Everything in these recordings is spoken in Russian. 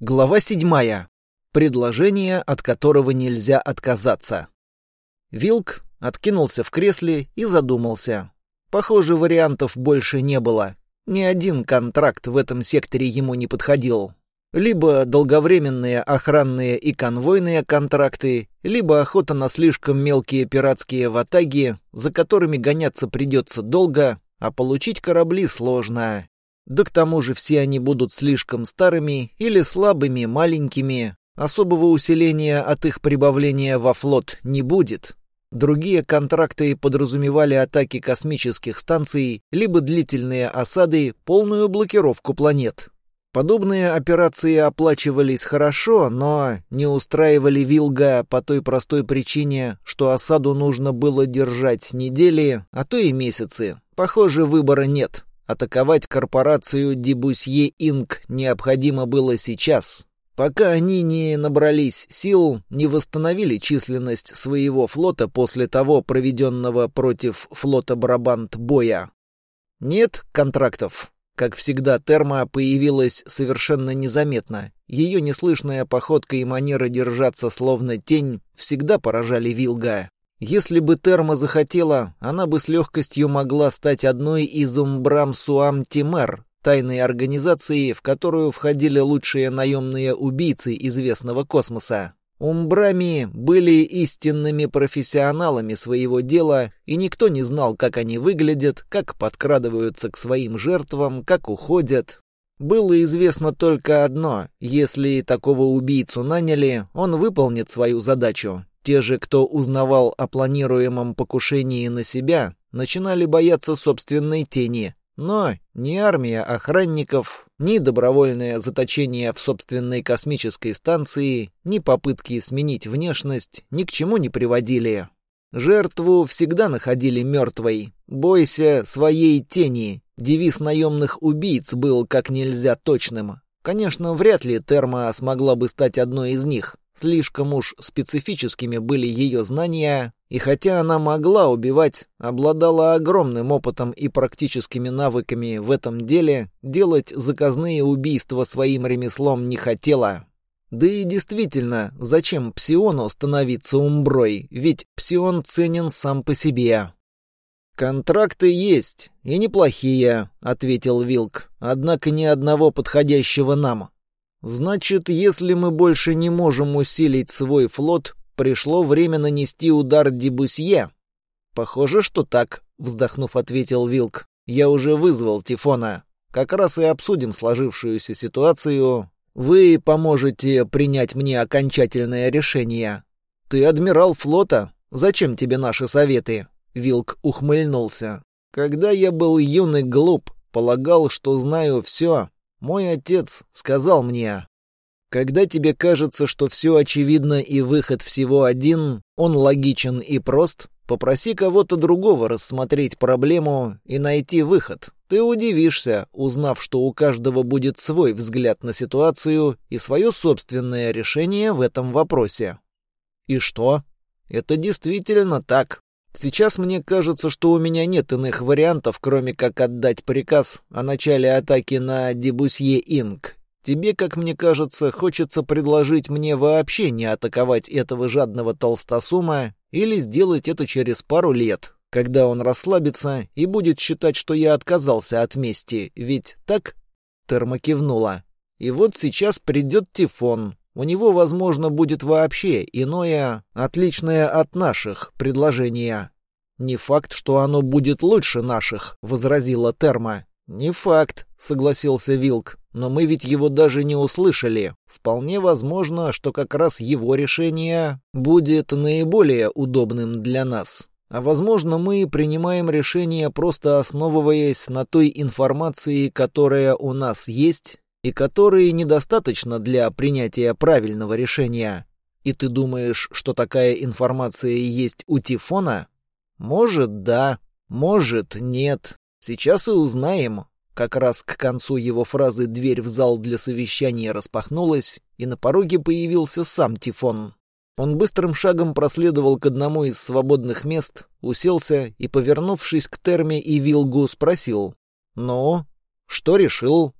Глава седьмая. Предложение, от которого нельзя отказаться. Вилк откинулся в кресле и задумался. Похоже, вариантов больше не было. Ни один контракт в этом секторе ему не подходил. Либо долговременные охранные и конвойные контракты, либо охота на слишком мелкие пиратские ватаги, за которыми гоняться придется долго, а получить корабли сложно. Да к тому же все они будут слишком старыми или слабыми, маленькими. Особого усиления от их прибавления во флот не будет. Другие контракты подразумевали атаки космических станций, либо длительные осады, полную блокировку планет. Подобные операции оплачивались хорошо, но не устраивали Вилга по той простой причине, что осаду нужно было держать недели, а то и месяцы. Похоже, выбора нет. Атаковать корпорацию Дебусье Инк необходимо было сейчас, пока они не набрались сил, не восстановили численность своего флота после того проведенного против флота Брабант боя. Нет контрактов. Как всегда, Терма появилась совершенно незаметно. Ее неслышная походка и манера держаться словно тень всегда поражали Вилга. Если бы Терма захотела, она бы с легкостью могла стать одной из Умбрам Суам Тимер, тайной организации, в которую входили лучшие наемные убийцы известного космоса. Умбрами были истинными профессионалами своего дела, и никто не знал, как они выглядят, как подкрадываются к своим жертвам, как уходят. Было известно только одно — если такого убийцу наняли, он выполнит свою задачу, те же, кто узнавал о планируемом покушении на себя, начинали бояться собственной тени. Но ни армия охранников, ни добровольное заточение в собственной космической станции, ни попытки сменить внешность ни к чему не приводили. Жертву всегда находили мертвой. «Бойся своей тени». Девиз наемных убийц был как нельзя точным. Конечно, вряд ли Терма смогла бы стать одной из них. Слишком уж специфическими были ее знания, и хотя она могла убивать, обладала огромным опытом и практическими навыками в этом деле, делать заказные убийства своим ремеслом не хотела. Да и действительно, зачем Псиону становиться умброй, ведь Псион ценен сам по себе. «Контракты есть, и неплохие», — ответил Вилк, — «однако ни одного подходящего нам. Значит, если мы больше не можем усилить свой флот, пришло время нанести удар Дебусье. Похоже, что так, вздохнув, ответил Вилк. Я уже вызвал Тифона. Как раз и обсудим сложившуюся ситуацию. Вы поможете принять мне окончательное решение. Ты адмирал флота. Зачем тебе наши советы? Вилк ухмыльнулся. Когда я был юн и глуп, полагал, что знаю все, мой отец сказал мне, когда тебе кажется, что все очевидно и выход всего один, он логичен и прост, попроси кого-то другого рассмотреть проблему и найти выход. Ты удивишься, узнав, что у каждого будет свой взгляд на ситуацию и свое собственное решение в этом вопросе. И что? Это действительно так. Сейчас мне кажется, что у меня нет иных вариантов, кроме как отдать приказ о начале атаки на Дебусье Инк. Тебе, как мне кажется, хочется предложить мне вообще не атаковать этого жадного толстосума или сделать это через пару лет, когда он расслабится и будет считать, что я отказался от мести, ведь так?» Терма кивнула. «И вот сейчас придет Тифон. У него, возможно, будет вообще иное, отличное от наших, предложение. «Не факт, что оно будет лучше наших», — возразила Терма. «Не факт», — согласился Вилк. «Но мы ведь его даже не услышали. Вполне возможно, что как раз его решение будет наиболее удобным для нас. А возможно, мы принимаем решение просто основываясь на той информации, которая у нас есть, и которые недостаточно для принятия правильного решения. И ты думаешь, что такая информация есть у Тифона? Может, да, может, нет. Сейчас и узнаем. Как раз к концу его фразы дверь в зал для совещания распахнулась, и на пороге появился сам Тифон. Он быстрым шагом проследовал к одному из свободных мест, уселся и, повернувшись к Терме и Вилгу, спросил. «Ну, что решил?»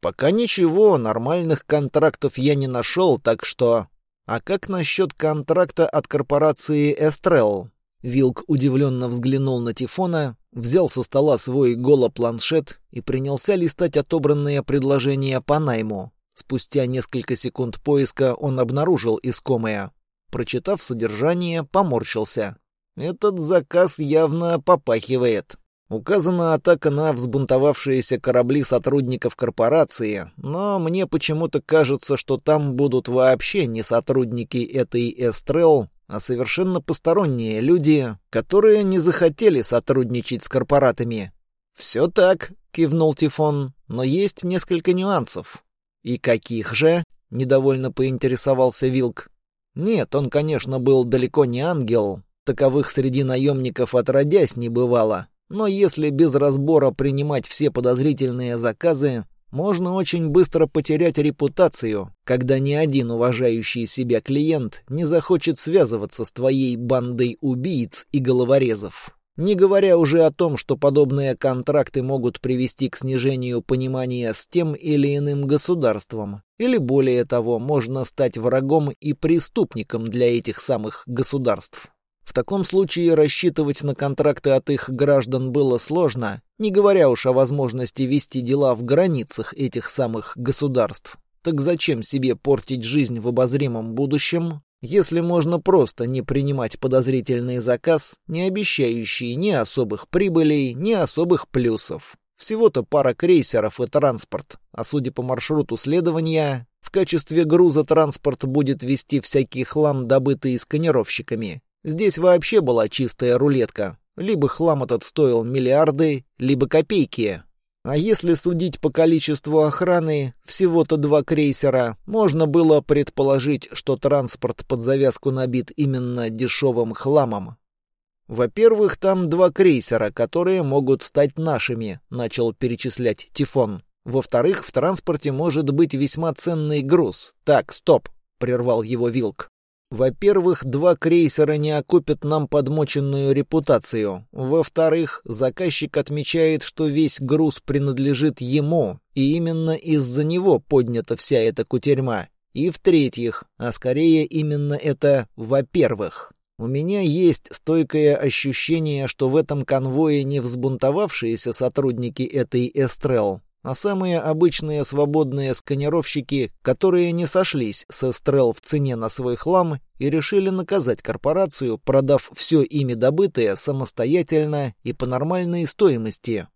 Пока ничего, нормальных контрактов я не нашел, так что... А как насчет контракта от корпорации Эстрел? Вилк удивленно взглянул на Тифона, взял со стола свой голопланшет и принялся листать отобранные предложения по найму. Спустя несколько секунд поиска он обнаружил искомое. Прочитав содержание, поморщился. Этот заказ явно попахивает. Указана атака на взбунтовавшиеся корабли сотрудников корпорации, но мне почему-то кажется, что там будут вообще не сотрудники этой Эстрел, а совершенно посторонние люди, которые не захотели сотрудничать с корпоратами. «Все так», — кивнул Тифон, — «но есть несколько нюансов». «И каких же?» — недовольно поинтересовался Вилк. «Нет, он, конечно, был далеко не ангел, таковых среди наемников отродясь не бывало, но если без разбора принимать все подозрительные заказы, можно очень быстро потерять репутацию, когда ни один уважающий себя клиент не захочет связываться с твоей бандой убийц и головорезов. Не говоря уже о том, что подобные контракты могут привести к снижению понимания с тем или иным государством, или более того, можно стать врагом и преступником для этих самых государств. В таком случае рассчитывать на контракты от их граждан было сложно, не говоря уж о возможности вести дела в границах этих самых государств. Так зачем себе портить жизнь в обозримом будущем, если можно просто не принимать подозрительный заказ, не обещающий ни особых прибылей, ни особых плюсов? Всего-то пара крейсеров и транспорт, а судя по маршруту следования, в качестве груза транспорт будет вести всякий хлам, добытый сканировщиками. Здесь вообще была чистая рулетка. Либо хлам этот стоил миллиарды, либо копейки. А если судить по количеству охраны, всего-то два крейсера, можно было предположить, что транспорт под завязку набит именно дешевым хламом. «Во-первых, там два крейсера, которые могут стать нашими», — начал перечислять Тифон. «Во-вторых, в транспорте может быть весьма ценный груз. Так, стоп», — прервал его Вилк. Во-первых, два крейсера не окупят нам подмоченную репутацию. Во-вторых, заказчик отмечает, что весь груз принадлежит ему, и именно из-за него поднята вся эта кутерьма. И в-третьих, а скорее именно это «во-первых». У меня есть стойкое ощущение, что в этом конвое не взбунтовавшиеся сотрудники этой Эстрел, а самые обычные свободные сканировщики, которые не сошлись с Эстрел в цене на свой хлам и решили наказать корпорацию, продав все ими добытое самостоятельно и по нормальной стоимости.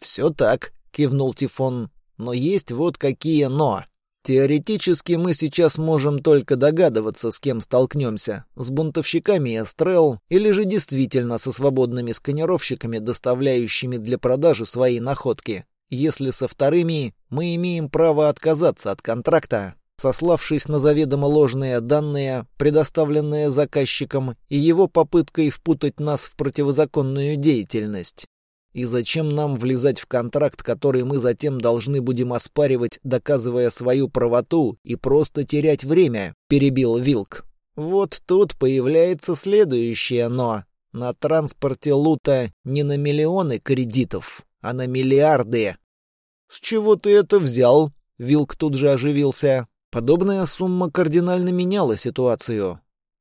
«Все так», — кивнул Тифон, — «но есть вот какие «но». Теоретически мы сейчас можем только догадываться, с кем столкнемся. С бунтовщиками Эстрел или же действительно со свободными сканировщиками, доставляющими для продажи свои находки. Если со вторыми, мы имеем право отказаться от контракта, сославшись на заведомо ложные данные, предоставленные заказчиком, и его попыткой впутать нас в противозаконную деятельность. И зачем нам влезать в контракт, который мы затем должны будем оспаривать, доказывая свою правоту и просто терять время?» — перебил Вилк. Вот тут появляется следующее «но». На транспорте лута не на миллионы кредитов, а на миллиарды. «С чего ты это взял?» — Вилк тут же оживился. Подобная сумма кардинально меняла ситуацию.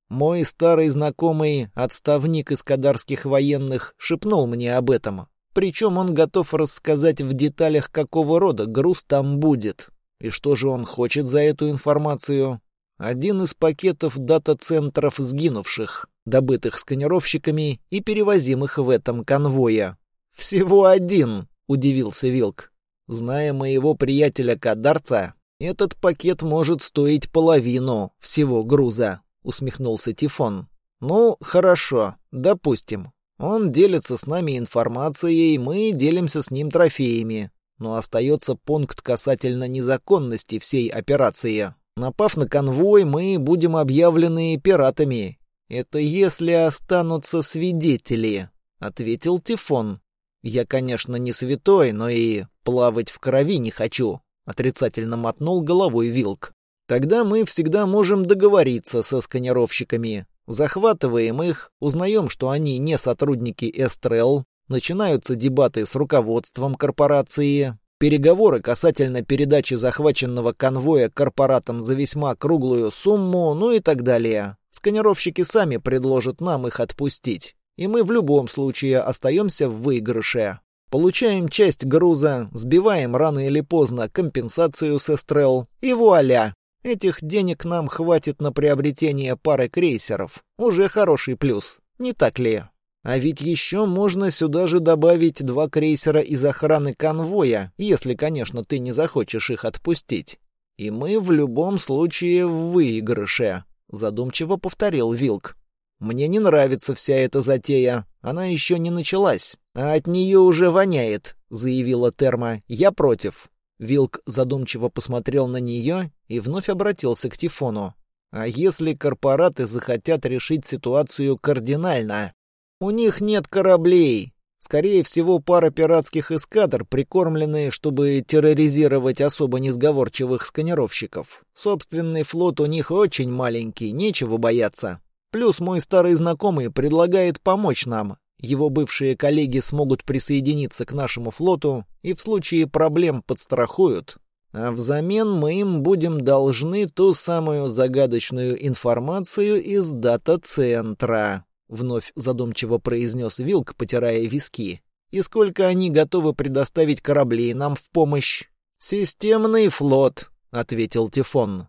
Мой старый знакомый, отставник из кадарских военных, шепнул мне об этом. Причем он готов рассказать в деталях, какого рода груз там будет. И что же он хочет за эту информацию? Один из пакетов дата-центров сгинувших, добытых сканировщиками и перевозимых в этом конвое. «Всего один», — удивился Вилк. «Зная моего приятеля Кадарца, этот пакет может стоить половину всего груза», — усмехнулся Тифон. «Ну, хорошо, допустим. Он делится с нами информацией, мы делимся с ним трофеями. Но остается пункт касательно незаконности всей операции. Напав на конвой, мы будем объявлены пиратами. Это если останутся свидетели», — ответил Тифон. Я, конечно, не святой, но и плавать в крови не хочу, отрицательно мотнул головой Вилк. Тогда мы всегда можем договориться со сканировщиками. Захватываем их, узнаем, что они не сотрудники Эстрел, начинаются дебаты с руководством корпорации, Переговоры касательно передачи захваченного конвоя корпоратам за весьма круглую сумму, ну и так далее. Сканировщики сами предложат нам их отпустить. И мы в любом случае остаемся в выигрыше. Получаем часть груза, сбиваем рано или поздно компенсацию с Эстрел, и вуаля! Этих денег нам хватит на приобретение пары крейсеров. Уже хороший плюс, не так ли? А ведь еще можно сюда же добавить два крейсера из охраны конвоя, если, конечно, ты не захочешь их отпустить. И мы в любом случае в выигрыше, задумчиво повторил Вилк. Мне не нравится вся эта затея. Она еще не началась, а от нее уже воняет, заявила Терма. Я против. Вилк задумчиво посмотрел на нее и вновь обратился к Тифону. А если корпораты захотят решить ситуацию кардинально? У них нет кораблей. Скорее всего, пара пиратских эскадр, прикормленные, чтобы терроризировать особо несговорчивых сканировщиков. Собственный флот у них очень маленький, нечего бояться. Плюс мой старый знакомый предлагает помочь нам, его бывшие коллеги смогут присоединиться к нашему флоту и в случае проблем подстрахуют. А взамен мы им будем должны ту самую загадочную информацию из дата-центра», — вновь задумчиво произнес Вилк, потирая виски. «И сколько они готовы предоставить кораблей нам в помощь?» «Системный флот», — ответил Тифон.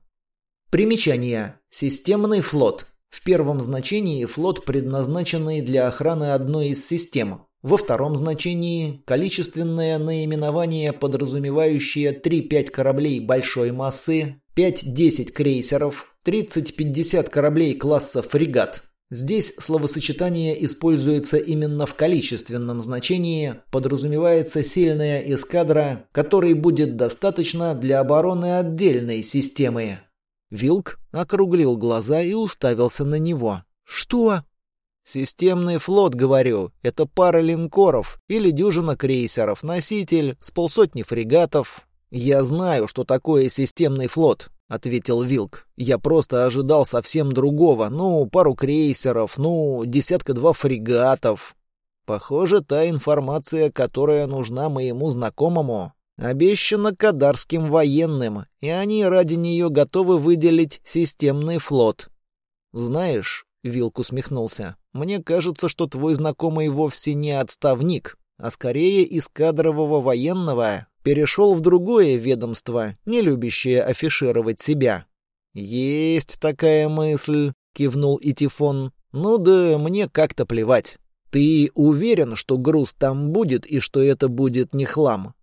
Примечание. Системный флот. В первом значении флот, предназначенный для охраны одной из систем. Во втором значении – количественное наименование, подразумевающее 3-5 кораблей большой массы, 5-10 крейсеров, 30-50 кораблей класса фрегат. Здесь словосочетание используется именно в количественном значении, подразумевается сильная эскадра, которой будет достаточно для обороны отдельной системы. Вилк округлил глаза и уставился на него. «Что?» «Системный флот, говорю. Это пара линкоров или дюжина крейсеров, носитель с полсотни фрегатов». «Я знаю, что такое системный флот», — ответил Вилк. «Я просто ожидал совсем другого. Ну, пару крейсеров, ну, десятка-два фрегатов». Похоже, та информация, которая нужна моему знакомому, обещана кадарским военным, и они ради нее готовы выделить системный флот. Знаешь, Вилк усмехнулся, мне кажется, что твой знакомый вовсе не отставник, а скорее из кадрового военного перешел в другое ведомство, не любящее афишировать себя. Есть такая мысль, кивнул Итифон. Ну да мне как-то плевать. Ты уверен, что груз там будет и что это будет не хлам?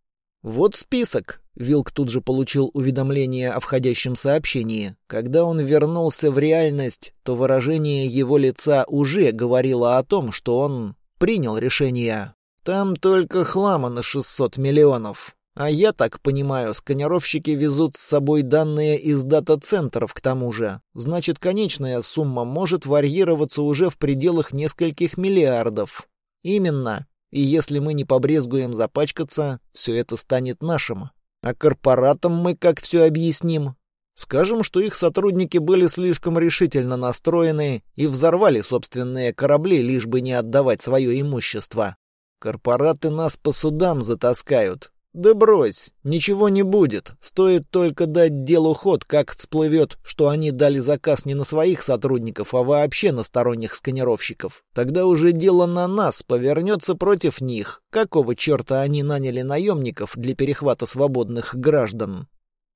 «Вот список». Вилк тут же получил уведомление о входящем сообщении. Когда он вернулся в реальность, то выражение его лица уже говорило о том, что он принял решение. «Там только хлама на 600 миллионов. А я так понимаю, сканировщики везут с собой данные из дата-центров к тому же. Значит, конечная сумма может варьироваться уже в пределах нескольких миллиардов. Именно. И если мы не побрезгуем запачкаться, все это станет нашим. А корпоратам мы как все объясним? Скажем, что их сотрудники были слишком решительно настроены и взорвали собственные корабли, лишь бы не отдавать свое имущество. Корпораты нас по судам затаскают, «Да брось, ничего не будет. Стоит только дать делу ход, как всплывет, что они дали заказ не на своих сотрудников, а вообще на сторонних сканировщиков. Тогда уже дело на нас повернется против них. Какого черта они наняли наемников для перехвата свободных граждан?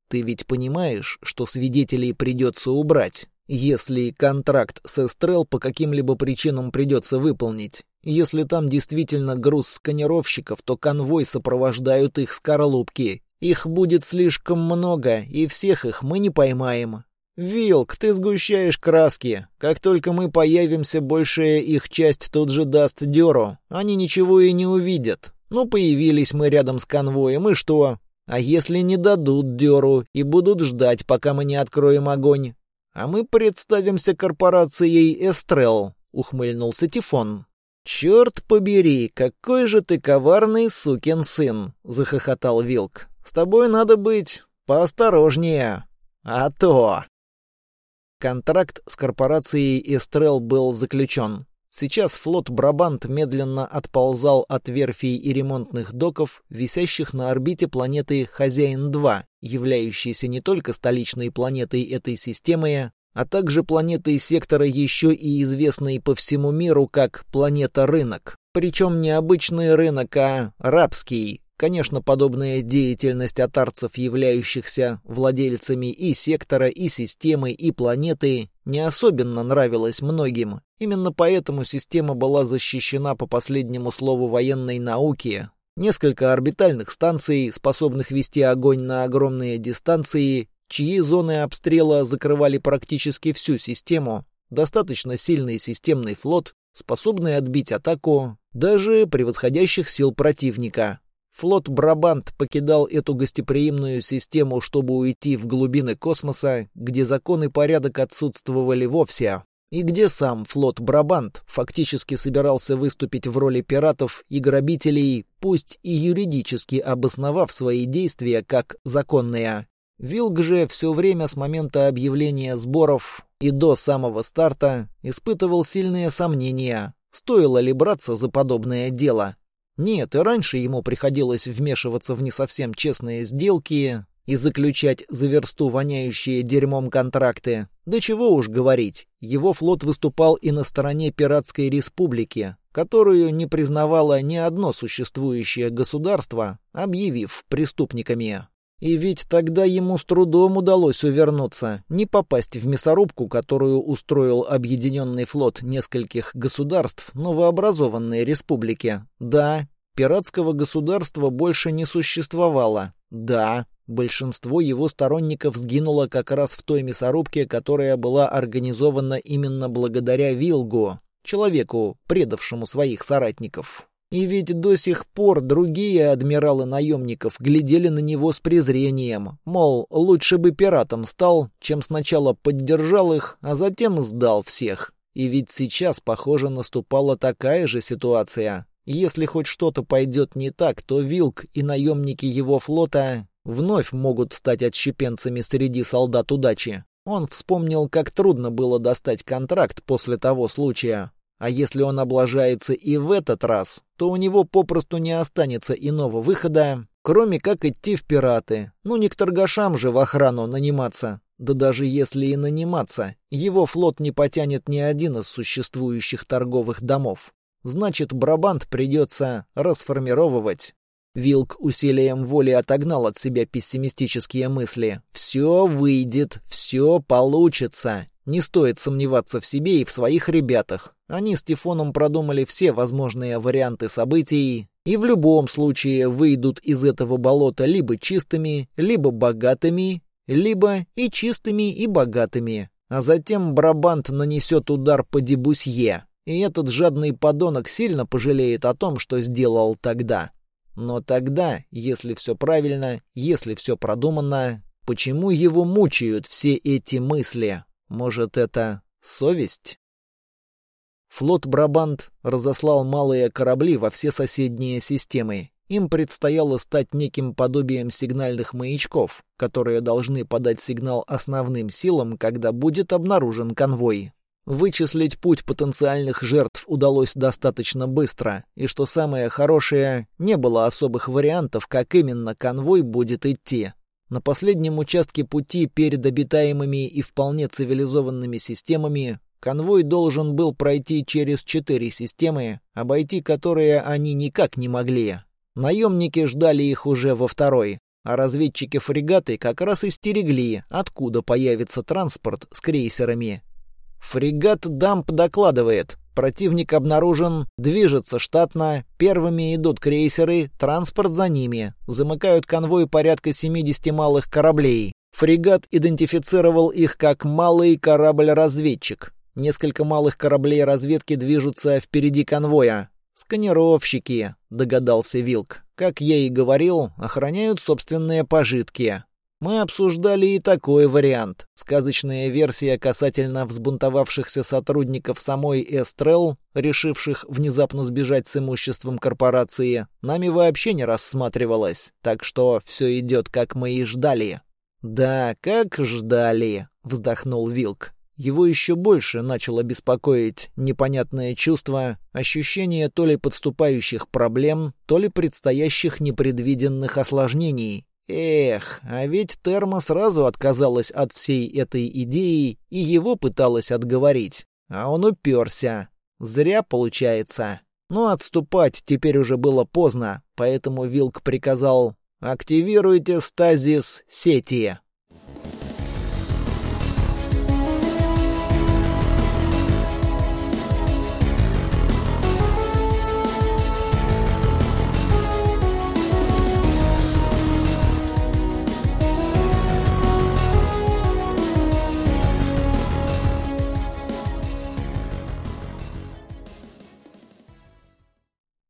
Ты ведь понимаешь, что свидетелей придется убрать?» Если контракт с Эстрел по каким-либо причинам придется выполнить. Если там действительно груз сканировщиков, то конвой сопровождают их скорлупки. Их будет слишком много, и всех их мы не поймаем. Вилк, ты сгущаешь краски. Как только мы появимся, большая их часть тут же даст дёру. Они ничего и не увидят. Ну, появились мы рядом с конвоем, и что? А если не дадут дёру и будут ждать, пока мы не откроем огонь? «А мы представимся корпорацией «Эстрел», — ухмыльнулся Тифон. «Черт побери, какой же ты коварный сукин сын!» — захохотал Вилк. «С тобой надо быть поосторожнее. А то...» Контракт с корпорацией «Эстрел» был заключен. Сейчас флот «Брабант» медленно отползал от верфей и ремонтных доков, висящих на орбите планеты «Хозяин-2», являющейся не только столичной планетой этой системы, а также планетой сектора еще и известной по всему миру как планета-рынок. Причем не обычный рынок, а рабский, Конечно, подобная деятельность атарцев, являющихся владельцами и сектора, и системы, и планеты, не особенно нравилась многим. Именно поэтому система была защищена по последнему слову военной науки. Несколько орбитальных станций, способных вести огонь на огромные дистанции, чьи зоны обстрела закрывали практически всю систему, достаточно сильный системный флот, способный отбить атаку даже превосходящих сил противника. Флот «Брабант» покидал эту гостеприимную систему, чтобы уйти в глубины космоса, где закон и порядок отсутствовали вовсе, и где сам флот «Брабант» фактически собирался выступить в роли пиратов и грабителей, пусть и юридически обосновав свои действия как законные. Вилг же все время с момента объявления сборов и до самого старта испытывал сильные сомнения, стоило ли браться за подобное дело. Нет, и раньше ему приходилось вмешиваться в не совсем честные сделки и заключать за версту воняющие дерьмом контракты. Да чего уж говорить, его флот выступал и на стороне Пиратской Республики, которую не признавало ни одно существующее государство, объявив преступниками. И ведь тогда ему с трудом удалось увернуться, не попасть в мясорубку, которую устроил объединенный флот нескольких государств новообразованной республики. Да, пиратского государства больше не существовало. Да, большинство его сторонников сгинуло как раз в той мясорубке, которая была организована именно благодаря Вилгу, человеку, предавшему своих соратников. И ведь до сих пор другие адмиралы наемников глядели на него с презрением, мол, лучше бы пиратом стал, чем сначала поддержал их, а затем сдал всех. И ведь сейчас, похоже, наступала такая же ситуация. Если хоть что-то пойдет не так, то Вилк и наемники его флота вновь могут стать отщепенцами среди солдат удачи. Он вспомнил, как трудно было достать контракт после того случая. А если он облажается и в этот раз, то у него попросту не останется иного выхода, кроме как идти в пираты. Ну не к торгашам же в охрану наниматься. Да даже если и наниматься, его флот не потянет ни один из существующих торговых домов. Значит, Брабант придется расформировывать. Вилк усилием воли отогнал от себя пессимистические мысли. «Все выйдет, все получится. Не стоит сомневаться в себе и в своих ребятах. Они с Тифоном продумали все возможные варианты событий, и в любом случае выйдут из этого болота либо чистыми, либо богатыми, либо и чистыми, и богатыми. А затем Брабант нанесет удар по Дебусье, и этот жадный подонок сильно пожалеет о том, что сделал тогда. Но тогда, если все правильно, если все продумано, почему его мучают все эти мысли? Может, это совесть? Флот Брабант разослал малые корабли во все соседние системы. Им предстояло стать неким подобием сигнальных маячков, которые должны подать сигнал основным силам, когда будет обнаружен конвой. Вычислить путь потенциальных жертв удалось достаточно быстро, и что самое хорошее, не было особых вариантов, как именно конвой будет идти. На последнем участке пути перед обитаемыми и вполне цивилизованными системами конвой должен был пройти через четыре системы, обойти которые они никак не могли. Наемники ждали их уже во второй, а разведчики фрегаты как раз и стерегли, откуда появится транспорт с крейсерами. Фрегат «Дамп» докладывает. Противник обнаружен, движется штатно, первыми идут крейсеры, транспорт за ними. Замыкают конвой порядка 70 малых кораблей. Фрегат идентифицировал их как «малый корабль-разведчик». Несколько малых кораблей разведки движутся впереди конвоя. «Сканировщики», — догадался Вилк. «Как я и говорил, охраняют собственные пожитки. Мы обсуждали и такой вариант. Сказочная версия касательно взбунтовавшихся сотрудников самой Эстрел, решивших внезапно сбежать с имуществом корпорации, нами вообще не рассматривалась, так что все идет, как мы и ждали. «Да, как ждали», — вздохнул Вилк. Его еще больше начало беспокоить непонятное чувство, ощущение то ли подступающих проблем, то ли предстоящих непредвиденных осложнений. Эх, а ведь Терма сразу отказалась от всей этой идеи и его пыталась отговорить. А он уперся. Зря получается. Но отступать теперь уже было поздно, поэтому Вилк приказал «Активируйте стазис сети».